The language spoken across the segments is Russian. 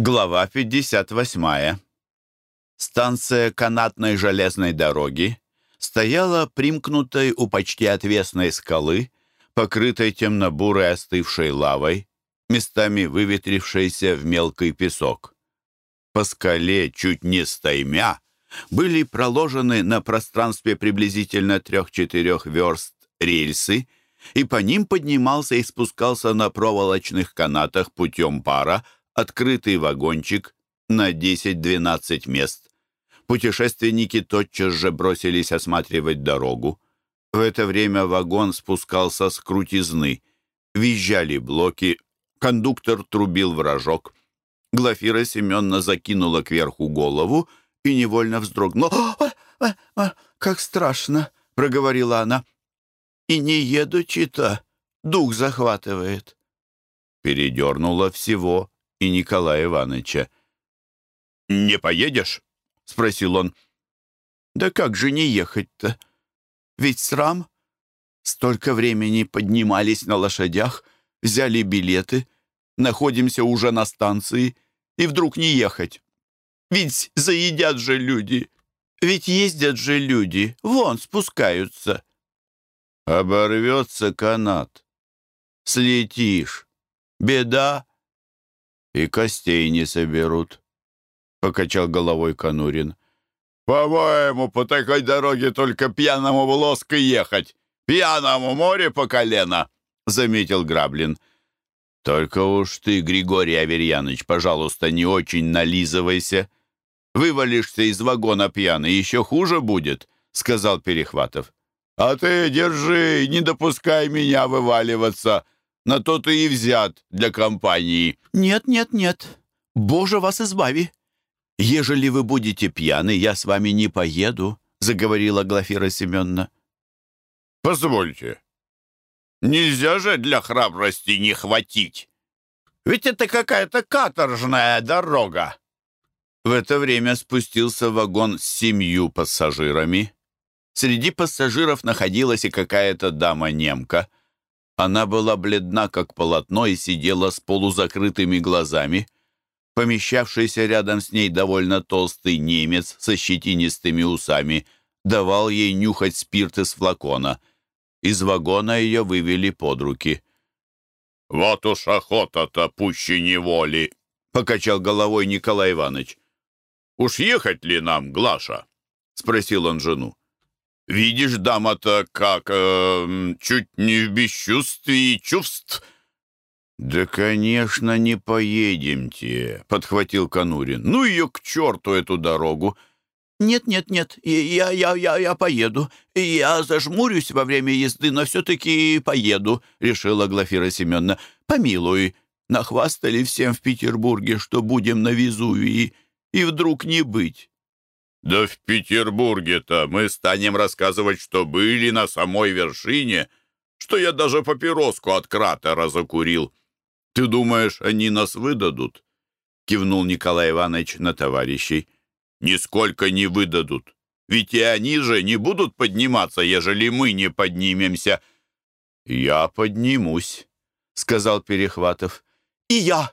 Глава 58. Станция канатной железной дороги стояла примкнутой у почти отвесной скалы, покрытой темно-бурой остывшей лавой, местами выветрившейся в мелкий песок. По скале, чуть не стаймя, были проложены на пространстве приблизительно трех-четырех верст рельсы, и по ним поднимался и спускался на проволочных канатах путем пара открытый вагончик на 10-12 мест. Путешественники тотчас же бросились осматривать дорогу. В это время вагон спускался с крутизны. Визжали блоки, кондуктор трубил в рожок. Глафира Семеновна закинула кверху голову и невольно вздрогнула. «А, а, а, «Как страшно!» — проговорила она. «И не едучи-то, дух захватывает». Передернула всего и Николая Ивановича. «Не поедешь?» — спросил он. «Да как же не ехать-то? Ведь срам. Столько времени поднимались на лошадях, взяли билеты, находимся уже на станции, и вдруг не ехать. Ведь заедят же люди, ведь ездят же люди, вон спускаются». «Оборвется канат. Слетишь. Беда, и костей не соберут», — покачал головой Конурин. «По-моему, по такой дороге только пьяному в лоск ехать. Пьяному море по колено», — заметил Граблин. «Только уж ты, Григорий Аверьяныч, пожалуйста, не очень нализывайся. Вывалишься из вагона пьяный, еще хуже будет», — сказал Перехватов. «А ты держи, не допускай меня вываливаться», на то ты и взят для компании». «Нет, нет, нет. Боже вас избави. Ежели вы будете пьяны, я с вами не поеду», — заговорила Глафира Семеновна. «Позвольте. Нельзя же для храбрости не хватить. Ведь это какая-то каторжная дорога». В это время спустился вагон с семью пассажирами. Среди пассажиров находилась и какая-то дама-немка — она была бледна, как полотно, и сидела с полузакрытыми глазами. Помещавшийся рядом с ней довольно толстый немец со щетинистыми усами давал ей нюхать спирт из флакона. Из вагона ее вывели под руки. «Вот уж охота-то пуще неволи!» — покачал головой Николай Иванович. «Уж ехать ли нам, Глаша?» — спросил он жену. Видишь, дама-то как э, чуть не в бесчувствии чувств». «Да, конечно, не поедемте», — подхватил Конурин. «Ну ее к черту, эту дорогу!» «Нет, нет, нет, я, я, я, я поеду. Я зажмурюсь во время езды, но все-таки поеду», — решила Глафира Семеновна. «Помилуй, нахвастали всем в Петербурге, что будем на Везувии, и вдруг не быть. Да в Петербурге-то мы станем рассказывать, что были на самой вершине, что я даже папироску от кратера закурил. Ты думаешь, они нас выдадут?» Кивнул Николай Иванович на товарищей. «Нисколько не выдадут. Ведь и они же не будут подниматься, ежели мы не поднимемся». «Я поднимусь», — сказал Перехватов. «И я,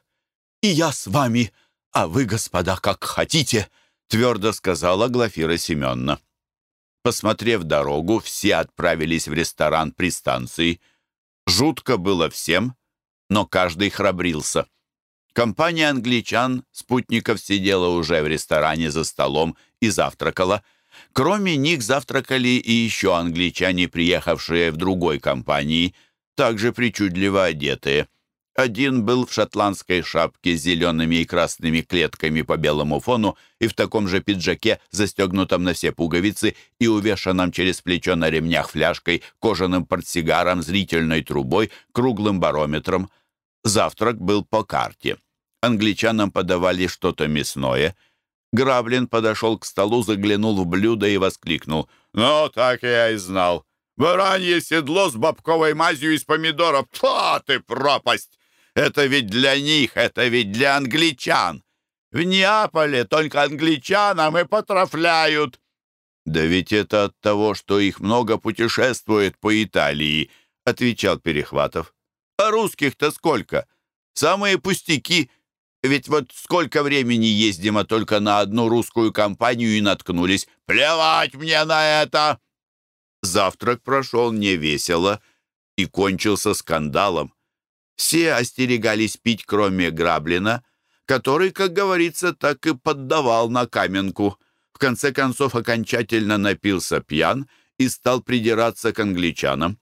и я с вами, а вы, господа, как хотите», твердо сказала Глафира Семеновна. Посмотрев дорогу, все отправились в ресторан при станции. Жутко было всем, но каждый храбрился. Компания англичан, спутников сидела уже в ресторане за столом и завтракала. Кроме них завтракали и еще англичане, приехавшие в другой компании, также причудливо одетые. Один был в шотландской шапке с зелеными и красными клетками по белому фону и в таком же пиджаке, застегнутом на все пуговицы и увешанном через плечо на ремнях фляжкой, кожаным портсигаром, зрительной трубой, круглым барометром. Завтрак был по карте. Англичанам подавали что-то мясное. Граблин подошел к столу, заглянул в блюдо и воскликнул. «Ну, так я и знал. Баранье седло с бабковой мазью из помидоров. Та ты пропасть! Это ведь для них, это ведь для англичан. В Неаполе только англичанам и потрафляют». «Да ведь это от того, что их много путешествует по Италии», — отвечал Перехватов. «А русских-то сколько? Самые пустяки. Ведь вот сколько времени ездим, а только на одну русскую компанию и наткнулись. Плевать мне на это!» Завтрак прошел невесело и кончился скандалом. Все остерегались пить, кроме Граблина, который, как говорится, так и поддавал на каменку. В конце концов окончательно напился пьян и стал придираться к англичанам.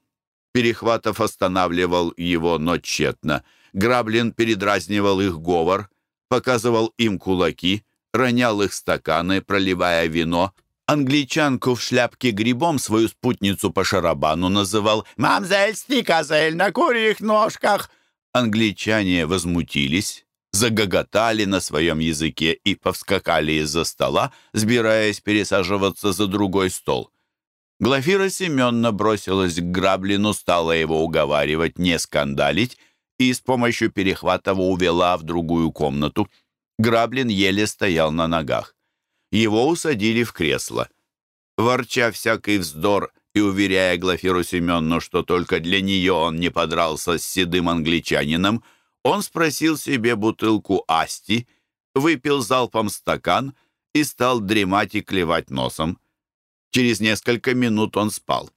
Перехватов останавливал его, но тщетно. Граблин передразнивал их говор, показывал им кулаки, ронял их стаканы, проливая вино. Англичанку в шляпке грибом свою спутницу по шарабану называл «Мамзель, стикозель на курьих ножках!» Англичане возмутились, загоготали на своем языке и повскакали из-за стола, сбираясь пересаживаться за другой стол. Глафира Семеновна бросилась к Граблину, стала его уговаривать не скандалить и с помощью Перехватова увела в другую комнату. Граблин еле стоял на ногах. Его усадили в кресло. Ворча всякий вздор и уверяя Глафиру Семеновну, что только для нее он не подрался с седым англичанином, он спросил себе бутылку асти, выпил залпом стакан и стал дремать и клевать носом. Через несколько минут он спал.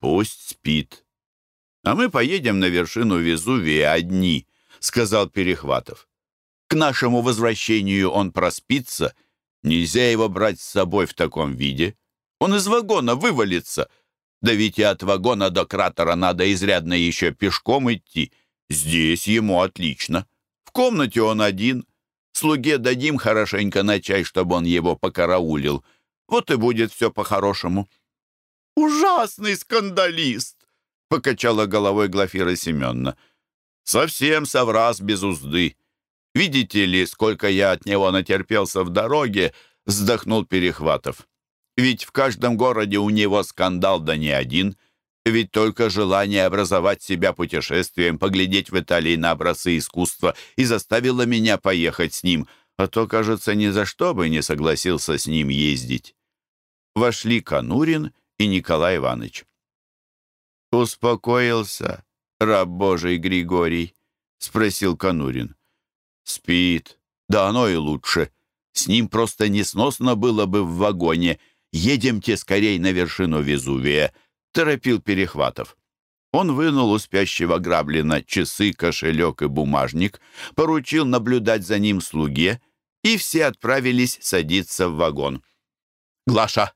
«Пусть спит. А мы поедем на вершину Везувия одни», — сказал Перехватов. «К нашему возвращению он проспится. Нельзя его брать с собой в таком виде. Он из вагона вывалится. Да ведь и от вагона до кратера надо изрядно еще пешком идти. Здесь ему отлично. В комнате он один. Слуге дадим хорошенько на чай, чтобы он его покараулил». Вот и будет все по-хорошему». «Ужасный скандалист!» — покачала головой Глафира Семеновна. «Совсем совраз без узды. Видите ли, сколько я от него натерпелся в дороге?» — вздохнул Перехватов. «Ведь в каждом городе у него скандал да не один. Ведь только желание образовать себя путешествием, поглядеть в Италии на образцы искусства и заставило меня поехать с ним, а то, кажется, ни за что бы не согласился с ним ездить» вошли Конурин и Николай Иванович. «Успокоился, раб Божий Григорий?» — спросил Конурин. «Спит. Да оно и лучше. С ним просто несносно было бы в вагоне. Едемте скорей на вершину Везувия», — торопил Перехватов. Он вынул у спящего Граблина часы, кошелек и бумажник, поручил наблюдать за ним слуге, и все отправились садиться в вагон. «Глаша,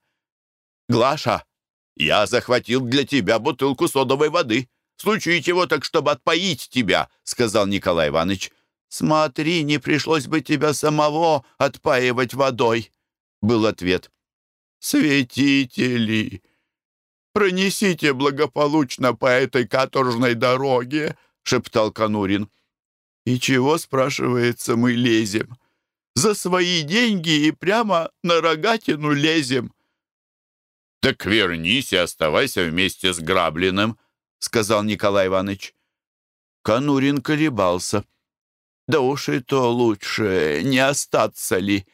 «Глаша, я захватил для тебя бутылку содовой воды. В случае чего, так чтобы отпоить тебя», — сказал Николай Иванович. «Смотри, не пришлось бы тебя самого отпаивать водой», — был ответ. «Святители, пронесите благополучно по этой каторжной дороге», — шептал Конурин. «И чего, спрашивается, мы лезем? За свои деньги и прямо на рогатину лезем». «Так вернись и оставайся вместе с Граблиным», — сказал Николай Иванович. Конурин колебался. «Да уж и то лучше, не остаться ли?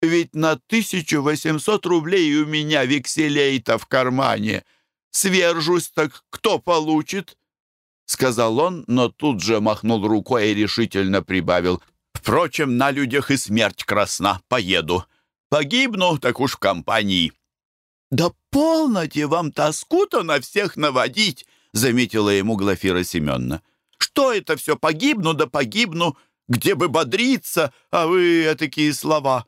Ведь на 1800 рублей у меня векселей-то в кармане. Свержусь, так кто получит?» Сказал он, но тут же махнул рукой и решительно прибавил. «Впрочем, на людях и смерть красна. Поеду. Погибну, так уж в компании». «Да полноте вам тоску-то на всех наводить!» — заметила ему Глафира Семеновна. «Что это все? Погибну да погибну! Где бы бодриться, а вы такие слова!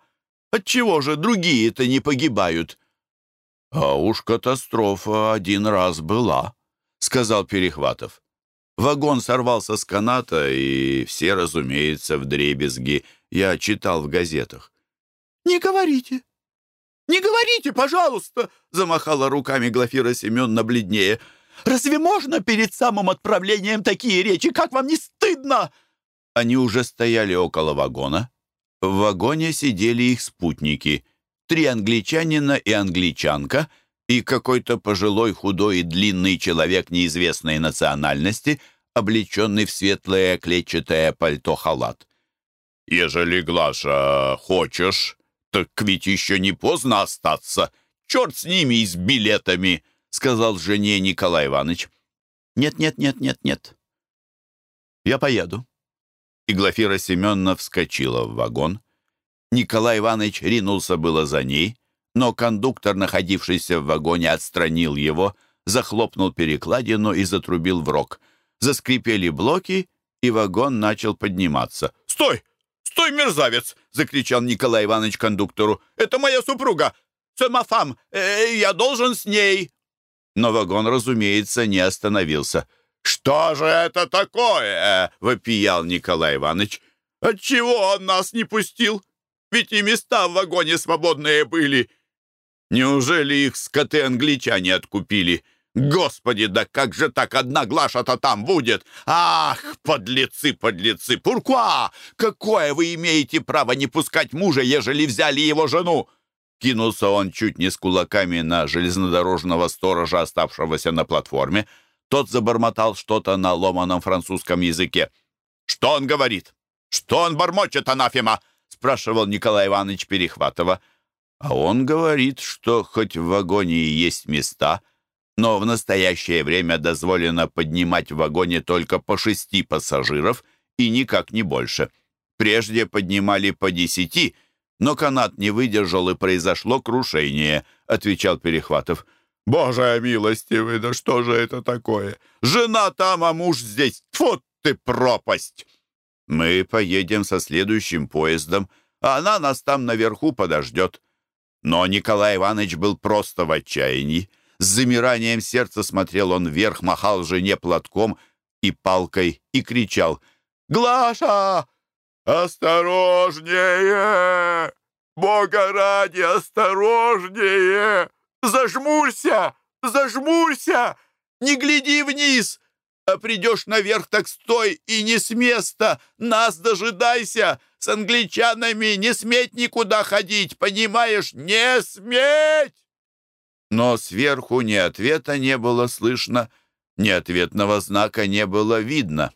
Отчего же другие-то не погибают?» «А уж катастрофа один раз была», — сказал Перехватов. Вагон сорвался с каната, и все, разумеется, в дребезги. Я читал в газетах. «Не говорите», «Не говорите, пожалуйста!» — замахала руками Глафира Семеновна бледнее. «Разве можно перед самым отправлением такие речи? Как вам не стыдно?» Они уже стояли около вагона. В вагоне сидели их спутники. Три англичанина и англичанка и какой-то пожилой, худой и длинный человек неизвестной национальности, облеченный в светлое клетчатое пальто-халат. «Ежели, Глаша, хочешь, «Так ведь еще не поздно остаться. Черт с ними и с билетами», — сказал жене Николай Иванович. «Нет, нет, нет, нет, нет. Я поеду. И Глафира Семеновна вскочила в вагон. Николай Иванович ринулся было за ней, но кондуктор, находившийся в вагоне, отстранил его, захлопнул перекладину и затрубил в рог. Заскрипели блоки, и вагон начал подниматься. «Стой! Стой, мерзавец!» — закричал Николай Иванович кондуктору. «Это моя супруга! Семафам! Э, я должен с ней!» Но вагон, разумеется, не остановился. «Что же это такое?» — вопиял Николай Иванович. «Отчего он нас не пустил? Ведь и места в вагоне свободные были. Неужели их скоты-англичане откупили?» Господи, да как же так одна Глаша-то там будет? Ах, подлецы, подлецы! Пуркуа! Какое вы имеете право не пускать мужа, ежели взяли его жену? Кинулся он чуть не с кулаками на железнодорожного сторожа, оставшегося на платформе. Тот забормотал что-то на ломаном французском языке. «Что он говорит? Что он бормочет, анафема?» спрашивал Николай Иванович Перехватова. А он говорит, что хоть в вагоне и есть места, но в настоящее время дозволено поднимать в вагоне только по шести пассажиров и никак не больше. Прежде поднимали по десяти, но канат не выдержал и произошло крушение, отвечал Перехватов. «Боже милостивый, да что же это такое? Жена там, а муж здесь. Тьфу ты, пропасть!» «Мы поедем со следующим поездом, а она нас там наверху подождет». Но Николай Иванович был просто в отчаянии. С замиранием сердца смотрел он вверх, махал жене платком и палкой и кричал «Глаша! Осторожнее! Бога ради, осторожнее! Зажмурься! Зажмурься! Не гляди вниз! А придешь наверх, так стой и не с места! Нас дожидайся! С англичанами не сметь никуда ходить, понимаешь? Не сметь!» но сверху ни ответа не было слышно, ни ответного знака не было видно.